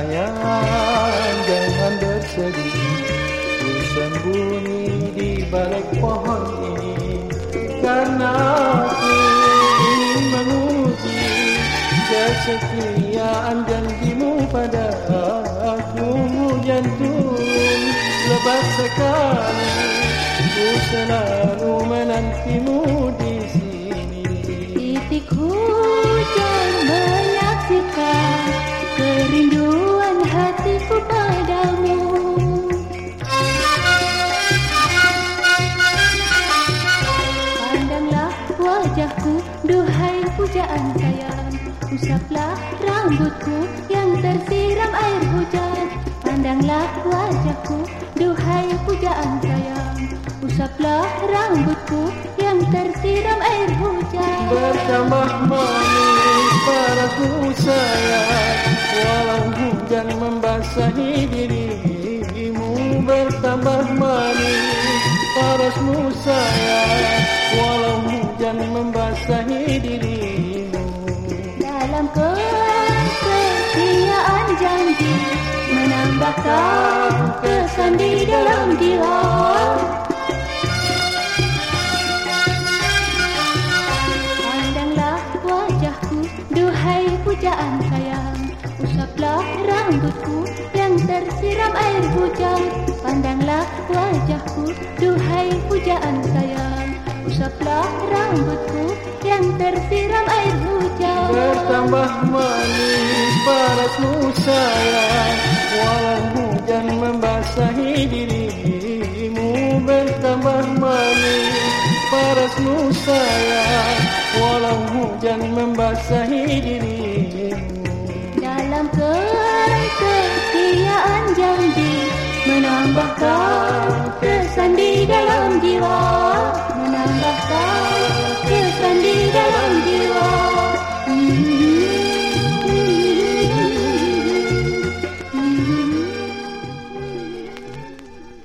sayang jangan bersedih. Sembunyi di balik pohon ini Karena aku ingin menguji Kesetiaan janjimu pada aku. Jantung lebat sekali. Ku selalu menantimu di wajahku Duhai pujaan sayang. Usaplah rambutku Yang tersiram air hujan. Pandanglah wajahku Duhai pujaan sayang. Usaplah rambutku Yang tersiram air hujan. Bertambah manis padaku sayang. Walau hujan membasahi dirimu Bertambah manis parasmu sayang Kesan di dalam hujan. Pandanglah wajahku Duhai pujaan sayang. Usaplah rambutku Yang tersiram air hujan. Bertambah manis parasmu sayang. Walau hujan membasahi dirimu. Bertambah manis parasmu sayang. Walau hujan membasahi dirimu. Dalam kesetiaan janji Menambahkan